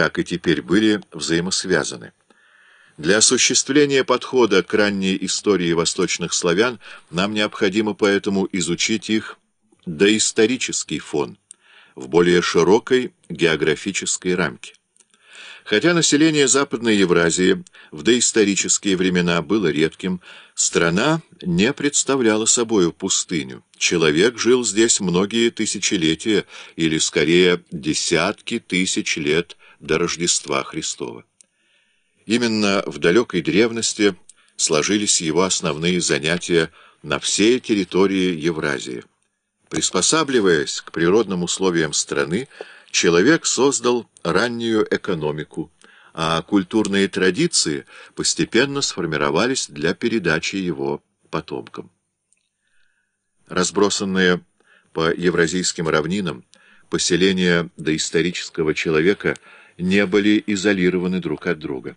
как и теперь, были взаимосвязаны. Для осуществления подхода к ранней истории восточных славян нам необходимо поэтому изучить их доисторический фон в более широкой географической рамке. Хотя население Западной Евразии в доисторические времена было редким, страна не представляла собою пустыню. Человек жил здесь многие тысячелетия, или скорее десятки тысяч лет до Рождества Христова. Именно в далекой древности сложились его основные занятия на всей территории Евразии. Приспосабливаясь к природным условиям страны, человек создал раннюю экономику, а культурные традиции постепенно сформировались для передачи его потомкам. Разбросанные по евразийским равнинам, поселения доисторического человека не были изолированы друг от друга.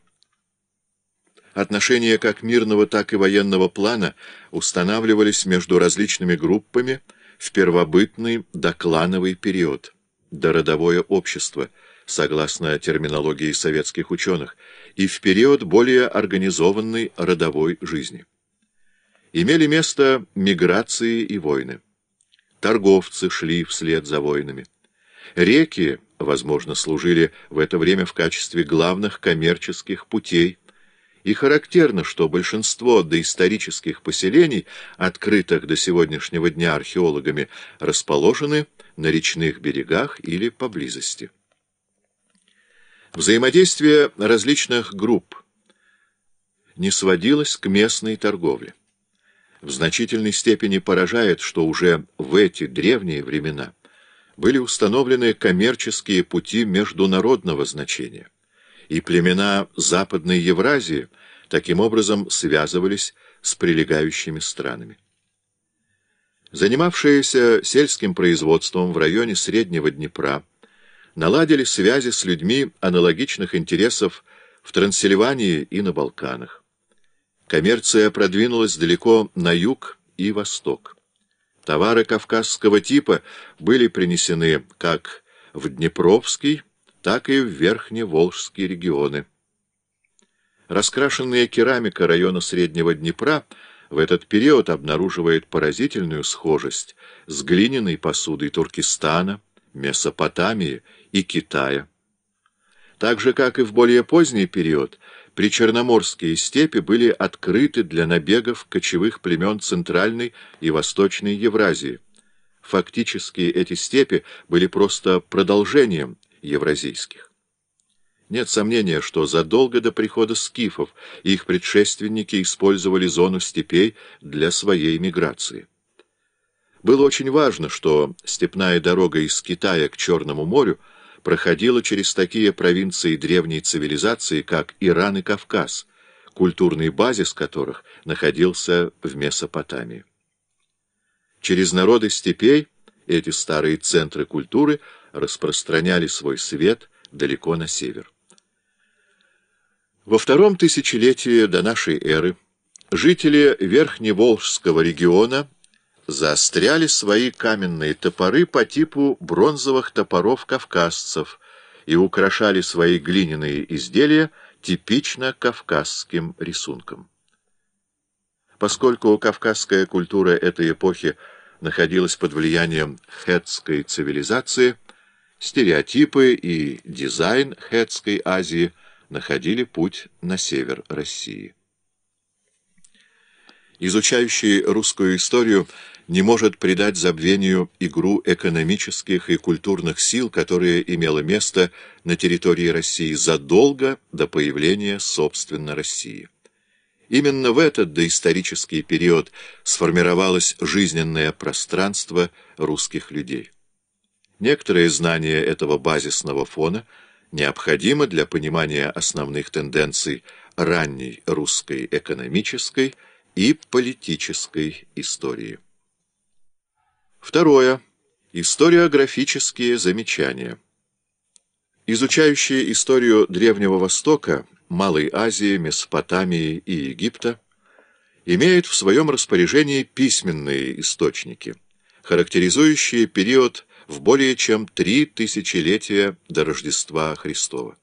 Отношения как мирного, так и военного плана устанавливались между различными группами в первобытный доклановый период, дородовое общество, согласно терминологии советских ученых, и в период более организованной родовой жизни. Имели место миграции и войны. Торговцы шли вслед за войнами. Реки, возможно, служили в это время в качестве главных коммерческих путей, и характерно, что большинство доисторических поселений, открытых до сегодняшнего дня археологами, расположены на речных берегах или поблизости. Взаимодействие различных групп не сводилось к местной торговле. В значительной степени поражает, что уже в эти древние времена были установлены коммерческие пути международного значения и племена Западной Евразии таким образом связывались с прилегающими странами. Занимавшиеся сельским производством в районе Среднего Днепра наладили связи с людьми аналогичных интересов в Трансильвании и на Балканах. Коммерция продвинулась далеко на юг и восток. Товары кавказского типа были принесены как в Днепровский, так и в Верхневолжские регионы. Раскрашенная керамика района Среднего Днепра в этот период обнаруживает поразительную схожесть с глиняной посудой Туркестана, Месопотамии и Китая. Так же, как и в более поздний период, причерноморские степи были открыты для набегов кочевых племен Центральной и Восточной Евразии. Фактически эти степи были просто продолжением евразийских. Нет сомнения, что задолго до прихода скифов их предшественники использовали зону степей для своей миграции. Было очень важно, что степная дорога из Китая к Черному морю проходила через такие провинции древней цивилизации, как Иран и Кавказ, культурный базис которых находился в Месопотамии. Через народы степей эти старые центры культуры – распространяли свой свет далеко на север. Во втором тысячелетии до нашей эры жители Верхневолжского региона заостряли свои каменные топоры по типу бронзовых топоров кавказцев и украшали свои глиняные изделия типично кавказским рисунком. Поскольку кавказская культура этой эпохи находилась под влиянием хетской цивилизации, стереотипы и дизайн Хетской Азии находили путь на север России. Изучающий русскую историю не может придать забвению игру экономических и культурных сил, которая имела место на территории России задолго до появления, собственно, России. Именно в этот доисторический период сформировалось жизненное пространство русских людей. Некоторое знание этого базисного фона необходимо для понимания основных тенденций ранней русской экономической и политической истории. Второе. Историографические замечания. Изучающие историю Древнего Востока, Малой Азии, Месопотамии и Египта, имеют в своем распоряжении письменные источники, характеризующие период в более чем три тысячелетия до Рождества Христова.